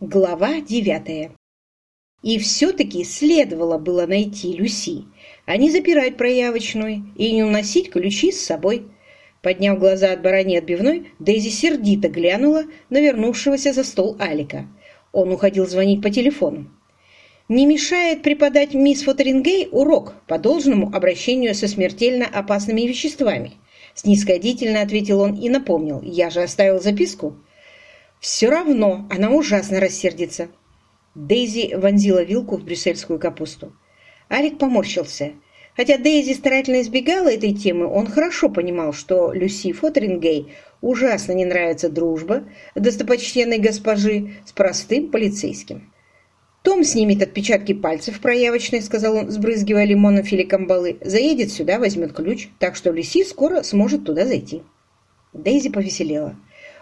Глава девятая. И все-таки следовало было найти Люси, а не запирать проявочную и не уносить ключи с собой. Подняв глаза от барани отбивной, Дейзи сердито глянула на вернувшегося за стол Алика. Он уходил звонить по телефону. «Не мешает преподать мисс Фотерингей урок по должному обращению со смертельно опасными веществами», снисходительно ответил он и напомнил. «Я же оставил записку». Все равно она ужасно рассердится. Дейзи вонзила вилку в брюссельскую капусту. Алик поморщился. Хотя Дейзи старательно избегала этой темы, он хорошо понимал, что Люси Фотерингей ужасно не нравится дружба достопочтенной госпожи с простым полицейским. «Том снимет отпечатки пальцев проявочной», — сказал он, сбрызгивая лимоном филикамбалы. «Заедет сюда, возьмет ключ, так что Люси скоро сможет туда зайти». Дейзи повеселела.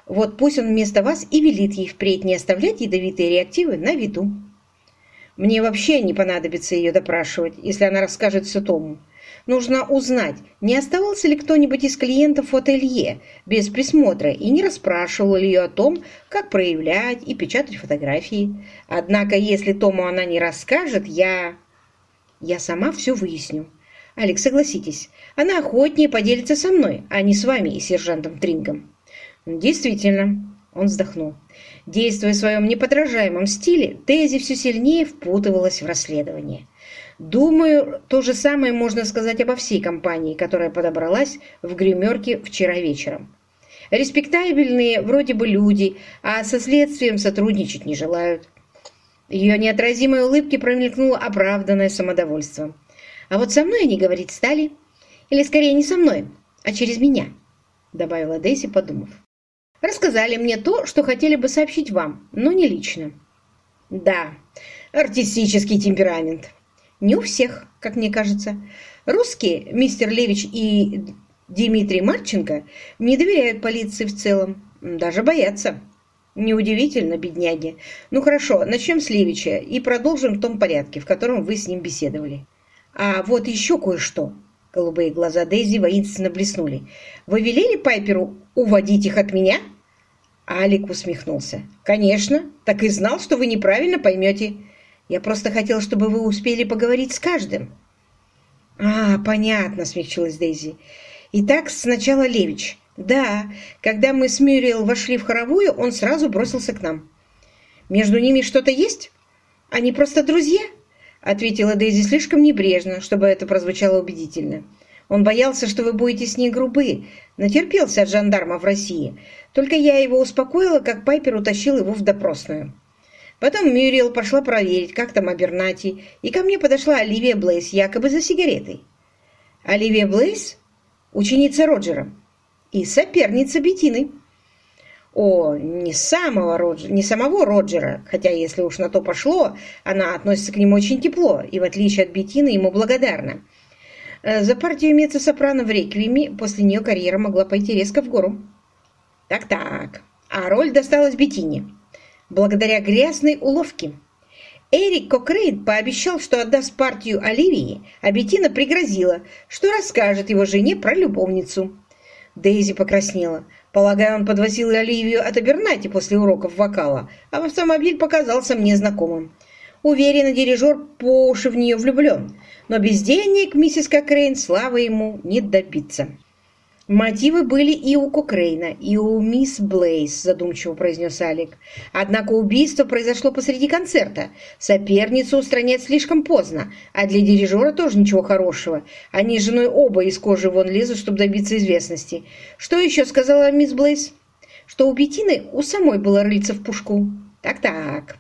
Вот пусть он вместо вас и велит ей впредь не оставлять ядовитые реактивы на виду. Мне вообще не понадобится ее допрашивать, если она расскажет все Тому. Нужно узнать, не оставался ли кто-нибудь из клиентов в ателье без присмотра и не расспрашивал ли ее о том, как проявлять и печатать фотографии. Однако, если Тому она не расскажет, я... Я сама все выясню. Алекс, согласитесь, она охотнее поделится со мной, а не с вами и сержантом Трингом. Действительно, он вздохнул. Действуя в своем неподражаемом стиле, Дейзи все сильнее впутывалась в расследование. Думаю, то же самое можно сказать обо всей компании, которая подобралась в гримерке вчера вечером. Респектабельные вроде бы люди, а со следствием сотрудничать не желают. Ее неотразимой улыбке промелькнуло оправданное самодовольство. А вот со мной они говорить стали. Или скорее не со мной, а через меня, добавила Дейзи, подумав. Рассказали мне то, что хотели бы сообщить вам, но не лично. Да, артистический темперамент. Не у всех, как мне кажется. Русские, мистер Левич и Дмитрий Марченко, не доверяют полиции в целом, даже боятся. Неудивительно, бедняги. Ну хорошо, начнем с Левича и продолжим в том порядке, в котором вы с ним беседовали. А вот еще кое-что. Голубые глаза Дейзи воинственно блеснули. Вы велели Пайперу уводить их от меня? — Алик усмехнулся. «Конечно, так и знал, что вы неправильно поймете. Я просто хотел, чтобы вы успели поговорить с каждым». «А, понятно», — смягчилась Дейзи. «Итак, сначала Левич. Да, когда мы с Мюрриел вошли в хоровую, он сразу бросился к нам. Между ними что-то есть? Они просто друзья?» — ответила Дейзи слишком небрежно, чтобы это прозвучало убедительно. Он боялся, что вы будете с ней грубы, натерпелся от жандарма в России. Только я его успокоила, как Пайпер утащил его в допросную. Потом Мюрриел пошла проверить, как там Абернати, и ко мне подошла Оливия Блейс, якобы за сигаретой. Оливия Блейс – ученица Роджера и соперница Бетины. О, не самого, Роджера, не самого Роджера, хотя, если уж на то пошло, она относится к нему очень тепло и, в отличие от Бетины, ему благодарна. Э, за партию меццо-сопрано в «Реквиеме» после нее карьера могла пойти резко в гору. Так-так, а роль досталась Бетине. Благодаря грязной уловке. Эрик Кокрейн пообещал, что отдаст партию Оливии, а Бетина пригрозила, что расскажет его жене про любовницу. Дейзи покраснела. Полагаю, он подвозил Оливию от Абернати после уроков вокала, а автомобиль показался мне знакомым. Уверена, дирижер по уши в нее влюблен, но без денег миссис Кокрейн славы ему не добиться. «Мотивы были и у Кокрейна, и у мисс Блейс», задумчиво произнес Алек. «Однако убийство произошло посреди концерта. Соперницу устранять слишком поздно, а для дирижера тоже ничего хорошего. Они с женой оба из кожи вон лезут, чтобы добиться известности. Что еще сказала мисс Блейс?» «Что у Бетины у самой было рыльце в пушку». «Так-так».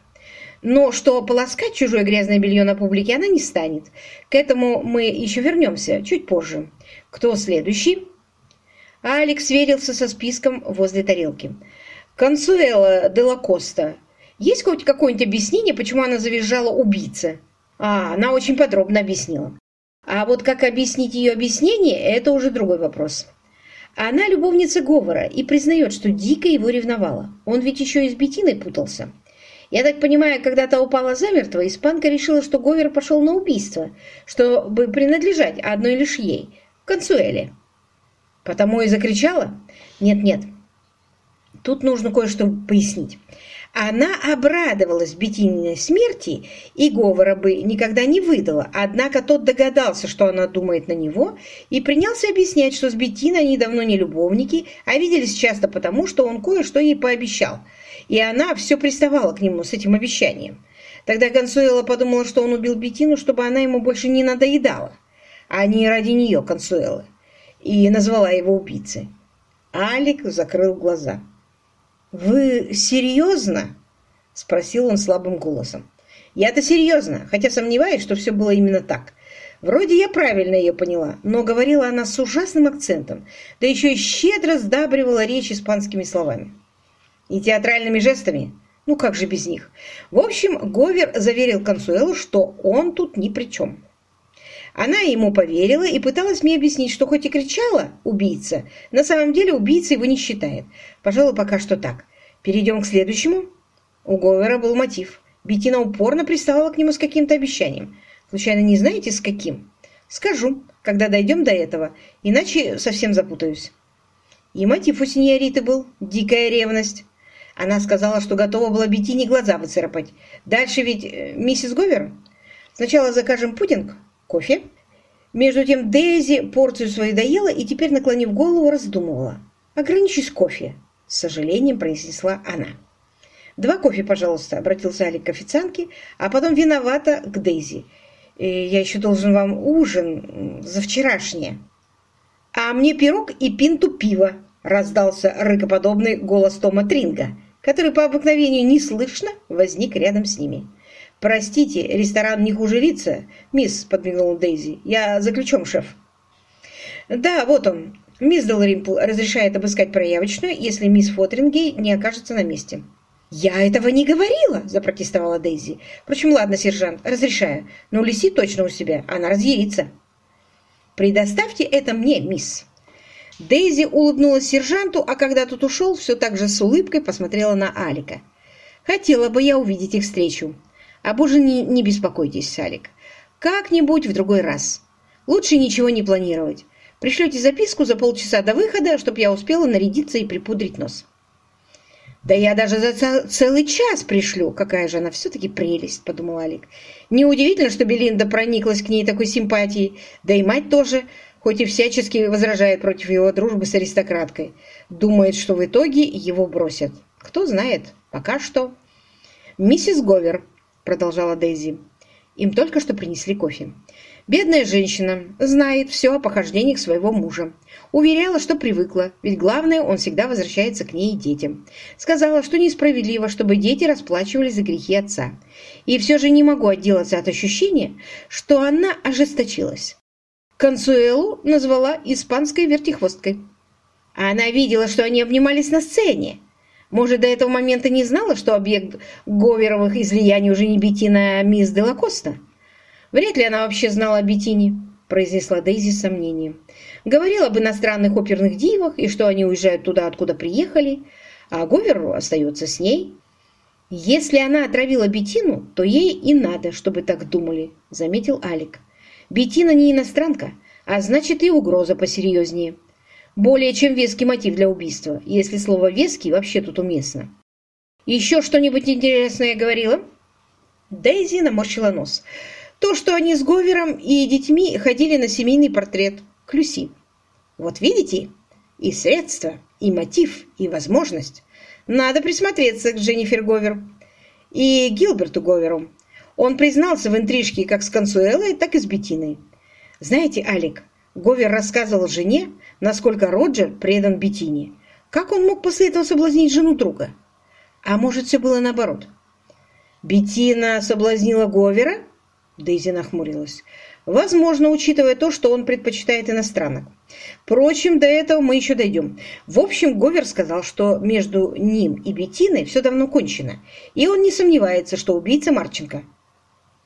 Но что полоскать чужое грязное белье на публике она не станет. К этому мы еще вернемся чуть позже. Кто следующий? Алекс сверился со списком возле тарелки. Консуэла де ла Коста. Есть хоть какое-нибудь объяснение, почему она завизжала убийца? А, она очень подробно объяснила. А вот как объяснить ее объяснение, это уже другой вопрос. Она любовница Говора и признает, что дико его ревновала. Он ведь еще и с Бетиной путался. Я так понимаю, когда та упала замертво, испанка решила, что Говер пошел на убийство, чтобы принадлежать одной лишь ей, Консуэле. Потому и закричала? Нет-нет. Тут нужно кое-что пояснить. Она обрадовалась Бетининой смерти и говора бы никогда не выдала, однако тот догадался, что она думает на него, и принялся объяснять, что с Бетиной они давно не любовники, а виделись часто потому, что он кое-что ей пообещал, и она все приставала к нему с этим обещанием. Тогда Консуэла подумала, что он убил Бетину, чтобы она ему больше не надоедала, а не ради нее, Консуэлы, и назвала его убийцей. Алик закрыл глаза. «Вы серьезно?» – спросил он слабым голосом. «Я-то серьезно, хотя сомневаюсь, что все было именно так. Вроде я правильно ее поняла, но говорила она с ужасным акцентом, да еще и щедро сдабривала речь испанскими словами. И театральными жестами. Ну как же без них? В общем, Говер заверил Консуэлу, что он тут ни при чем. Она ему поверила и пыталась мне объяснить, что хоть и кричала «убийца», на самом деле убийца его не считает. Пожалуй, пока что так. Перейдем к следующему. У Говера был мотив. Бетина упорно приставала к нему с каким-то обещанием. Случайно не знаете, с каким? Скажу, когда дойдем до этого, иначе совсем запутаюсь. И мотив у синьориты был дикая ревность. Она сказала, что готова была Бетине глаза выцарапать. Дальше ведь э, миссис Говер. Сначала закажем пудинг, кофе. Между тем Дейзи порцию свою доела и теперь, наклонив голову, раздумывала. «Ограничусь кофе», — с сожалением произнесла она. «Два кофе, пожалуйста», — обратился Алик к официантке, а потом виновата к Дейзи. «Э, «Я еще должен вам ужин за вчерашнее». «А мне пирог и пинту пива», — раздался рыкоподобный голос Тома Тринга, который по обыкновению неслышно возник рядом с ними. «Простите, ресторан не хуже лица, мисс», — подмигнула Дейзи. «Я за ключом, шеф». «Да, вот он. Мисс Делримпл разрешает обыскать проявочную, если мисс Фотрингей не окажется на месте». «Я этого не говорила!» – запротестовала Дейзи. «Впрочем, ладно, сержант, разрешаю. Но Лиси точно у себя, она разъярится». «Предоставьте это мне, мисс». Дейзи улыбнулась сержанту, а когда тот ушел, все так же с улыбкой посмотрела на Алика. «Хотела бы я увидеть их встречу. Об ужине не беспокойтесь, Алик. Как-нибудь в другой раз. Лучше ничего не планировать. Пришлете записку за полчаса до выхода, чтобы я успела нарядиться и припудрить нос. «Да я даже за целый час пришлю. Какая же она все-таки прелесть», — подумал Алик. Неудивительно, что Белинда прониклась к ней такой симпатией. Да и мать тоже, хоть и всячески возражает против его дружбы с аристократкой. Думает, что в итоге его бросят. Кто знает. Пока что. «Миссис Говер», продолжала Дейзи. Им только что принесли кофе. Бедная женщина знает все о похождениях своего мужа. Уверяла, что привыкла, ведь главное, он всегда возвращается к ней и детям. Сказала, что несправедливо, чтобы дети расплачивались за грехи отца. И все же не могу отделаться от ощущения, что она ожесточилась. Консуэлу назвала испанской вертихвосткой. Она видела, что они обнимались на сцене, может, до этого момента не знала, что объект Говеровых излияний уже не Бетина, а мисс Делакоста? Вряд ли она вообще знала о Бетине, произнесла Дейзи с сомнением. Говорила об иностранных оперных дивах и что они уезжают туда, откуда приехали, а Говер остается с ней. Если она отравила Бетину, то ей и надо, чтобы так думали, заметил Алик. Бетина не иностранка, а значит и угроза посерьезнее. Более чем веский мотив для убийства, если слово «веский» вообще тут уместно. «Еще что-нибудь интересное говорила?» Дейзи наморщила нос. То, что они с Говером и детьми ходили на семейный портрет к Люси. Вот видите? И средства, и мотив, и возможность. Надо присмотреться к Дженнифер Говер и Гилберту Говеру. Он признался в интрижке как с Консуэлой, так и с Бетиной. Знаете, Алик, Говер рассказывал жене, насколько Роджер предан Бетине. Как он мог после этого соблазнить жену друга? А может, все было наоборот? Бетина соблазнила Говера? Дейзи нахмурилась. Возможно, учитывая то, что он предпочитает иностранок. Впрочем, до этого мы еще дойдем. В общем, Говер сказал, что между ним и Бетиной все давно кончено, и он не сомневается, что убийца Марченко.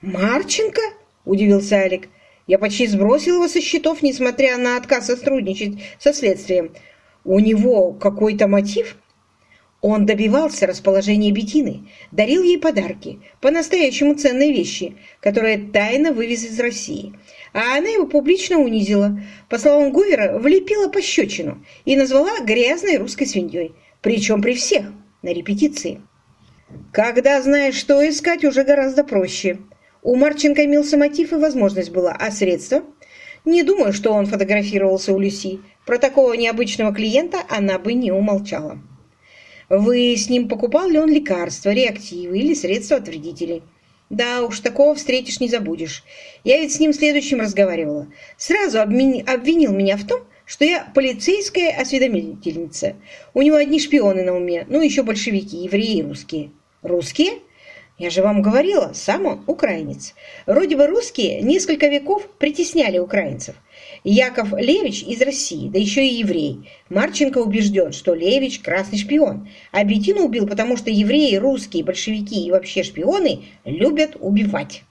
«Марченко?» – удивился Алик. Я почти сбросил его со счетов, несмотря на отказ сотрудничать со следствием. У него какой-то мотив? Он добивался расположения Бетины, дарил ей подарки, по-настоящему ценные вещи, которые тайно вывез из России. А она его публично унизила. По словам Гувера, влепила пощечину и назвала грязной русской свиньей. Причем при всех, на репетиции. Когда знаешь, что искать, уже гораздо проще. У Марченко имелся мотив и возможность была, а средства? Не думаю, что он фотографировался у Люси. Про такого необычного клиента она бы не умолчала. Вы с ним покупал ли он лекарства, реактивы или средства от вредителей? Да уж, такого встретишь не забудешь. Я ведь с ним следующим разговаривала. Сразу обвинил меня в том, что я полицейская осведомительница. У него одни шпионы на уме, ну еще большевики, евреи и русские. Русские? Я же вам говорила, сам он украинец. Вроде бы русские несколько веков притесняли украинцев. Яков Левич из России, да еще и еврей. Марченко убежден, что Левич – красный шпион. А Бетину убил, потому что евреи, русские, большевики и вообще шпионы любят убивать.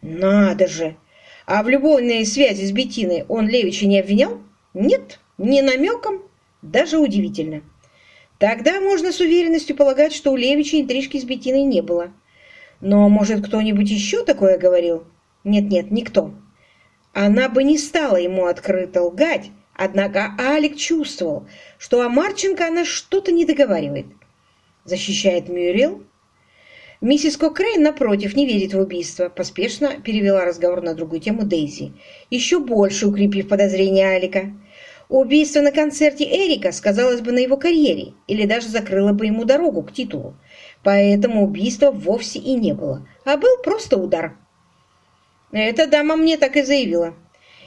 Надо же! А в любовной связи с Бетиной он Левича не обвинял? Нет, ни намеком. Даже удивительно. Тогда можно с уверенностью полагать, что у Левича интрижки с Бетиной не было. Но, может, кто-нибудь еще такое говорил? Нет-нет, никто. Она бы не стала ему открыто лгать, однако Алик чувствовал, что о Марченко она что-то не договаривает. Защищает Мюррел? Миссис Кокрейн, напротив, не верит в убийство, поспешно перевела разговор на другую тему Дейзи, еще больше укрепив подозрения Алика. Убийство на концерте Эрика сказалось бы на его карьере или даже закрыло бы ему дорогу к титулу. Поэтому убийства вовсе и не было, а был просто удар. Эта дама мне так и заявила.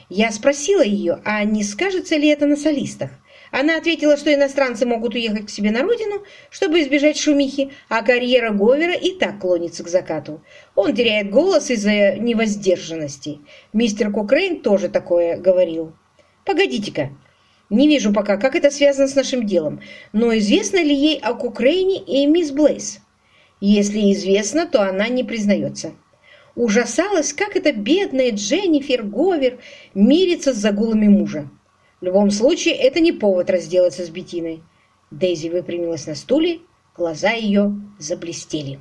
Я спросила ее, а не скажется ли это на солистах. Она ответила, что иностранцы могут уехать к себе на родину, чтобы избежать шумихи, а карьера Говера и так клонится к закату. Он теряет голос из-за невоздержанности. Мистер Кокрейн тоже такое говорил. Погодите-ка, не вижу пока, как это связано с нашим делом, но известно ли ей о Кокрейне и мисс Блейс? Если известно, то она не признается. Ужасалась, как эта бедная Дженнифер Говер мирится с загулами мужа. В любом случае, это не повод разделаться с Бетиной. Дейзи выпрямилась на стуле, глаза ее заблестели.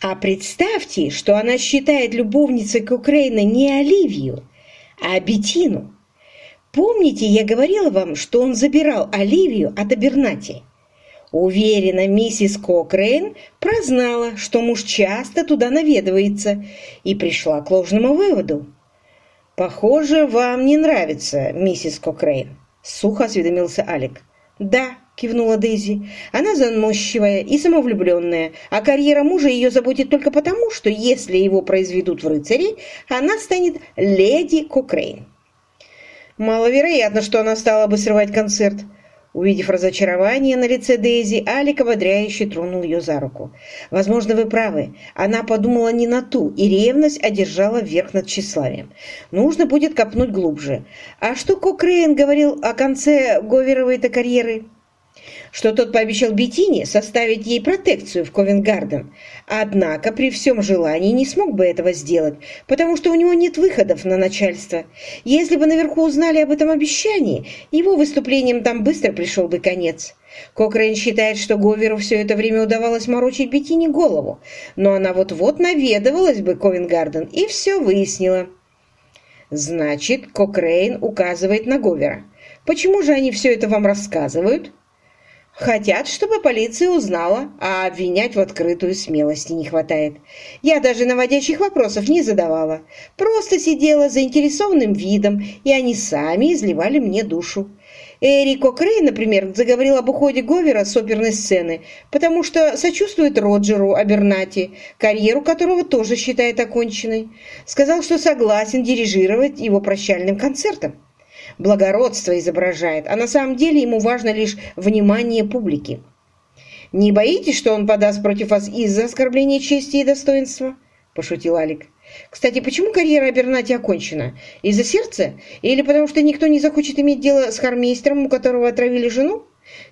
А представьте, что она считает любовницей Кукрейна не Оливию, а Бетину. Помните, я говорила вам, что он забирал Оливию от Абернати? Уверена, миссис Кокрейн прознала, что муж часто туда наведывается, и пришла к ложному выводу. «Похоже, вам не нравится, миссис Кокрейн», — сухо осведомился Алек. «Да», — кивнула Дейзи, — «она заносчивая и самовлюбленная, а карьера мужа ее заботит только потому, что если его произведут в рыцари, она станет леди Кокрейн». «Маловероятно, что она стала бы срывать концерт», Увидев разочарование на лице Дейзи, Алек ободряюще тронул ее за руку. «Возможно, вы правы. Она подумала не на ту, и ревность одержала верх над тщеславием. Нужно будет копнуть глубже. А что Кокрейн говорил о конце Говеровой-то карьеры?» Что тот пообещал Бетине составить ей протекцию в Ковент-Гарден, однако при всем желании не смог бы этого сделать, потому что у него нет выходов на начальство. Если бы наверху узнали об этом обещании, его выступлениям там быстро пришел бы конец. Кокрейн считает, что Говеру все это время удавалось морочить Бетине голову, но она вот-вот наведывалась бы Ковенгарден и все выяснила. Значит, Кокрейн указывает на Говера. Почему же они все это вам рассказывают? Хотят, чтобы полиция узнала, а обвинять в открытую смелости не хватает. Я даже наводящих вопросов не задавала. Просто сидела заинтересованным видом, и они сами изливали мне душу. Эрико Крей, например, заговорил об уходе Говера с оперной сцены, потому что сочувствует Роджеру Абернати, карьеру которого тоже считает оконченной. Сказал, что согласен дирижировать его прощальным концертом благородство изображает, а на самом деле ему важно лишь внимание публики. «Не боитесь, что он подаст против вас из-за оскорбления чести и достоинства?» – пошутил Алик. «Кстати, почему карьера Абернати окончена? Из-за сердца? Или потому что никто не захочет иметь дело с хармейстером, у которого отравили жену?»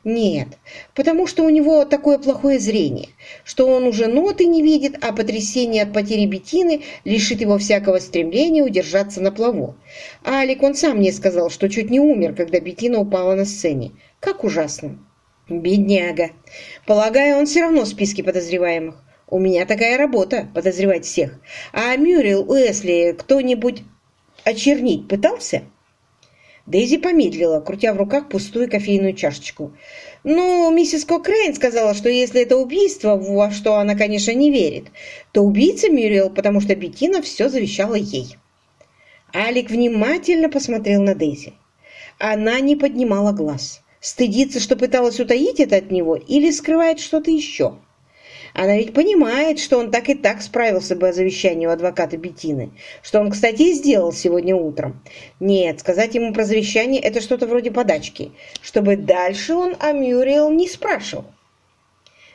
Нет, потому что у него такое плохое зрение, что он уже ноты не видит, а потрясение от потери Бетины лишит его всякого стремления удержаться на плаву. А Алик он сам мне сказал, что чуть не умер, когда Бетина упала на сцене. Как ужасно. Бедняга. Полагаю, он все равно в списке подозреваемых. У меня такая работа – подозревать всех. А Мюррел Уэсли кто-нибудь очернить пытался? Дейзи помедлила, крутя в руках пустую кофейную чашечку. «Ну, миссис Кокрейн сказала, что если это убийство, во что она, конечно, не верит, то убийца Мюрриел, потому что Беттина все завещала ей». Алик внимательно посмотрел на Дейзи. Она не поднимала глаз. Стыдится, что пыталась утаить это от него, или скрывает что-то еще? Она ведь понимает, что он так и так справился бы о завещании у адвоката Бетины, что он, кстати, и сделал сегодня утром. Нет, сказать ему про завещание – это что-то вроде подачки, чтобы дальше он о Мюрриел не спрашивал.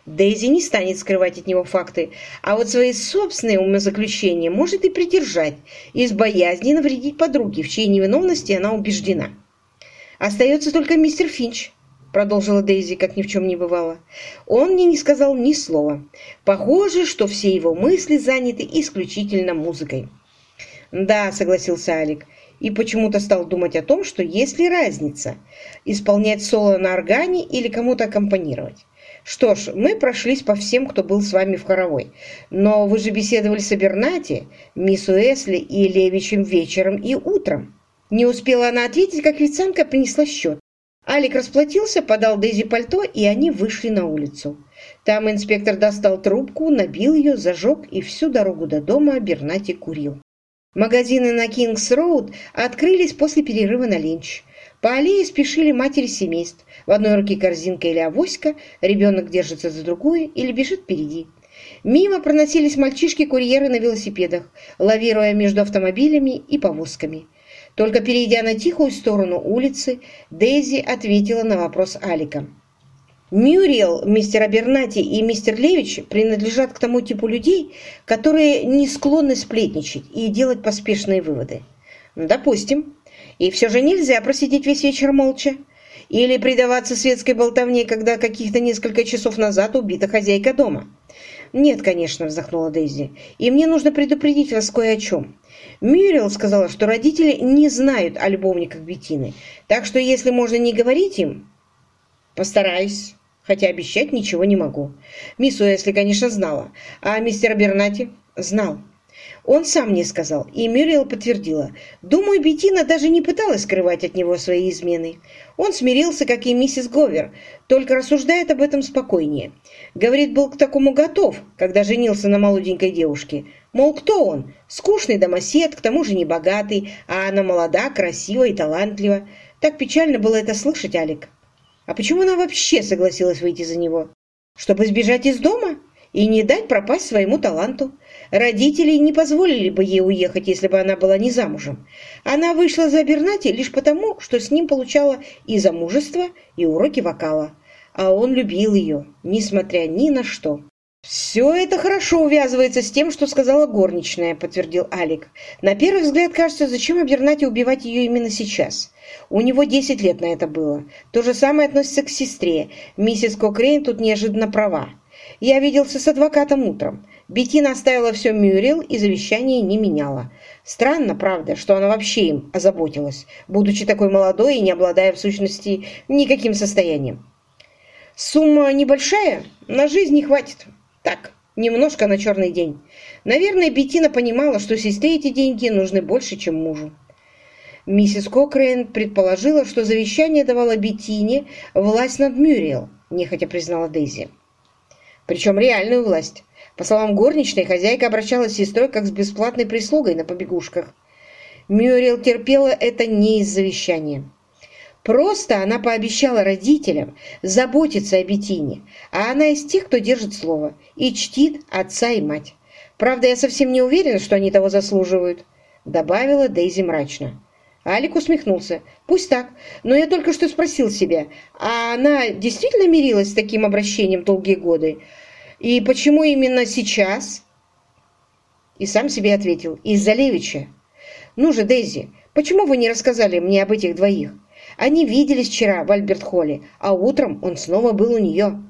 Дейзи не станет скрывать от него факты, а вот свои собственные умозаключения может и придержать из боязни навредить подруге, в чьей невиновности она убеждена. Остается только мистер Финч, продолжила Дейзи, как ни в чем не бывало. Он мне не сказал ни слова. Похоже, что все его мысли заняты исключительно музыкой. Да, согласился Алик, и почему-то стал думать о том, что есть ли разница исполнять соло на органе или кому-то аккомпанировать. Что ж, мы прошлись по всем, кто был с вами в хоровой. Но вы же беседовали с Абернати, мисс Уэсли и Левичем вечером и утром. Не успела она ответить, как официантка принесла счет. Алик расплатился, подал Дейзи пальто, и они вышли на улицу. Там инспектор достал трубку, набил ее, зажег, и всю дорогу до дома Бернати курил. Магазины на Кингс-Роуд открылись после перерыва на ленч. По аллее спешили матери семейств. В одной руке корзинка или авоська, ребенок держится за другую или бежит впереди. Мимо проносились мальчишки-курьеры на велосипедах, лавируя между автомобилями и повозками. Только перейдя на тихую сторону улицы, Дейзи ответила на вопрос Алика. Мюрриел, мистер Абернати и мистер Левич принадлежат к тому типу людей, которые не склонны сплетничать и делать поспешные выводы. Допустим. И все же нельзя просидеть весь вечер молча. Или предаваться светской болтовне, когда каких-то несколько часов назад убита хозяйка дома. «Нет, конечно», — вздохнула Дейзи. «И мне нужно предупредить вас кое о чем. Мюррел сказала, что родители не знают о любовниках Беттины, так что если можно не говорить им, постараюсь, хотя обещать ничего не могу. Мисс Уэсли, конечно, знала, а мистер Бернати знал. Он сам мне сказал, и Мюрриел подтвердила. Думаю, Беттина даже не пыталась скрывать от него свои измены. Он смирился, как и миссис Говер, только рассуждает об этом спокойнее. Говорит, был к такому готов, когда женился на молоденькой девушке. Мол, кто он? Скучный домосед, к тому же не богатый, а она молода, красива и талантлива. Так печально было это слышать, Алик. А почему она вообще согласилась выйти за него? Чтобы сбежать из дома и не дать пропасть своему таланту. Родители не позволили бы ей уехать, если бы она была не замужем. Она вышла за Бернати лишь потому, что с ним получала и замужество, и уроки вокала. А он любил ее, несмотря ни на что. «Все это хорошо увязывается с тем, что сказала горничная», — подтвердил Алик. «На первый взгляд кажется, зачем Абернати убивать ее именно сейчас? У него десять лет на это было. То же самое относится к сестре. Миссис Кокрейн тут неожиданно права. Я виделся с адвокатом утром. Беттина оставила все Мюррел и завещание не меняла. Странно, правда, что она вообще им озаботилась, будучи такой молодой и не обладая в сущности никаким состоянием. Сумма небольшая, на жизнь не хватит. Так, немножко на черный день. Наверное, Беттина понимала, что сестре эти деньги нужны больше, чем мужу. Миссис Кокрейн предположила, что завещание давало Беттине власть над Мюрриел, нехотя признала Дейзи. Причем реальную власть. По словам горничной, хозяйка обращалась с сестрой как с бесплатной прислугой на побегушках. Мюрриел терпела это не из завещания. Просто она пообещала родителям заботиться о Бетине, а она из тех, кто держит слово и чтит отца и мать. Правда, я совсем не уверена, что они того заслуживают, добавила Дейзи мрачно. Алик усмехнулся. «Пусть так, но я только что спросил себя, а она действительно мирилась с таким обращением долгие годы? И почему именно сейчас?» И сам себе ответил. «Из-за Левича. Ну же, Дейзи, почему вы не рассказали мне об этих двоих? Они виделись вчера в Альберт-Холле, а утром он снова был у нее.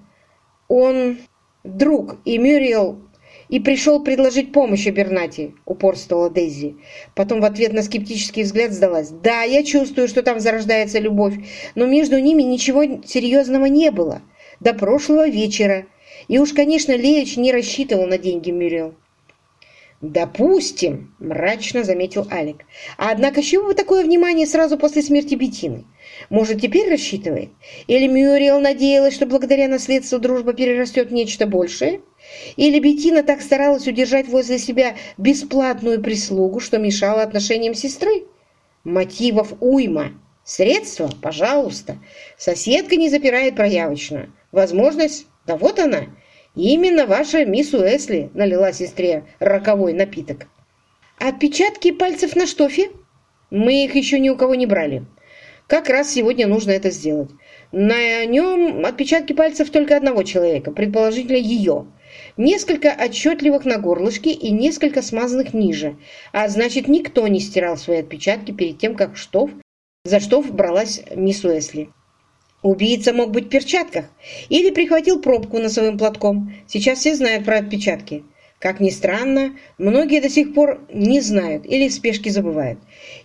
Он друг, и Мюриел и пришел предложить помощь Абернати», — упорствовала Дейзи. Потом в ответ на скептический взгляд сдалась. «Да, я чувствую, что там зарождается любовь, но между ними ничего серьезного не было. До прошлого вечера. И уж, конечно, Леич не рассчитывал на деньги Мюрриел». «Допустим», – мрачно заметил Алик. «Однако чего вы такое внимание сразу после смерти Бетины? Может, теперь рассчитывает? Или Мюриел надеялась, что благодаря наследству дружба перерастет нечто большее? Или Бетина так старалась удержать возле себя бесплатную прислугу, что мешала отношениям сестры? Мотивов уйма. Средства? Пожалуйста. Соседка не запирает проявочную. Возможность? Да вот она. Именно ваша мисс Уэсли налила сестре роковой напиток. Отпечатки пальцев на штофе? Мы их еще ни у кого не брали. Как раз сегодня нужно это сделать. На нем отпечатки пальцев только одного человека, предположительно ее. Несколько отчетливых на горлышке и несколько смазанных ниже. А значит, никто не стирал свои отпечатки перед тем, как штоф, за штоф бралась мисс Уэсли. Убийца мог быть в перчатках или прихватил пробку носовым платком. Сейчас все знают про отпечатки. Как ни странно, многие до сих пор не знают или в спешке забывают.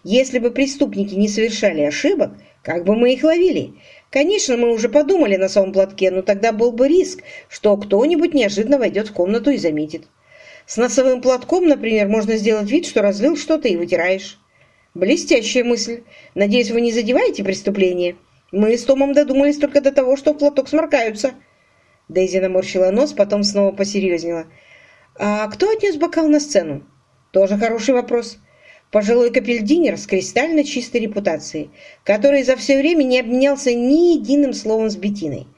Если бы преступники не совершали ошибок, как бы мы их ловили? Конечно, мы уже подумали на самом платке, но тогда был бы риск, что кто-нибудь неожиданно войдет в комнату и заметит. С носовым платком, например, можно сделать вид, что разлил что-то и вытираешь. Блестящая мысль. Надеюсь, вы не задеваете преступление? Мы с Томом додумались только до того, что в платок сморкаются. Дейзи наморщила нос, потом снова посерьезнела. А кто отнес бокал на сцену? Тоже хороший вопрос. Пожилой капельдинер с кристально чистой репутацией, который за все время не обменялся ни единым словом с Бетиной.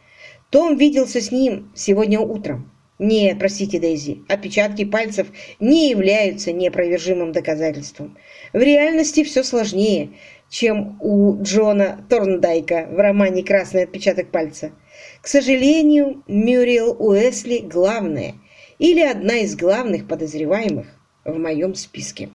Том виделся с ним сегодня утром. Нет, простите, Дейзи, отпечатки пальцев не являются неопровержимым доказательством. В реальности все сложнее чем у Джона Торндайка в романе «Красный отпечаток пальца». К сожалению, Мюрриел Уэсли главная или одна из главных подозреваемых в моем списке.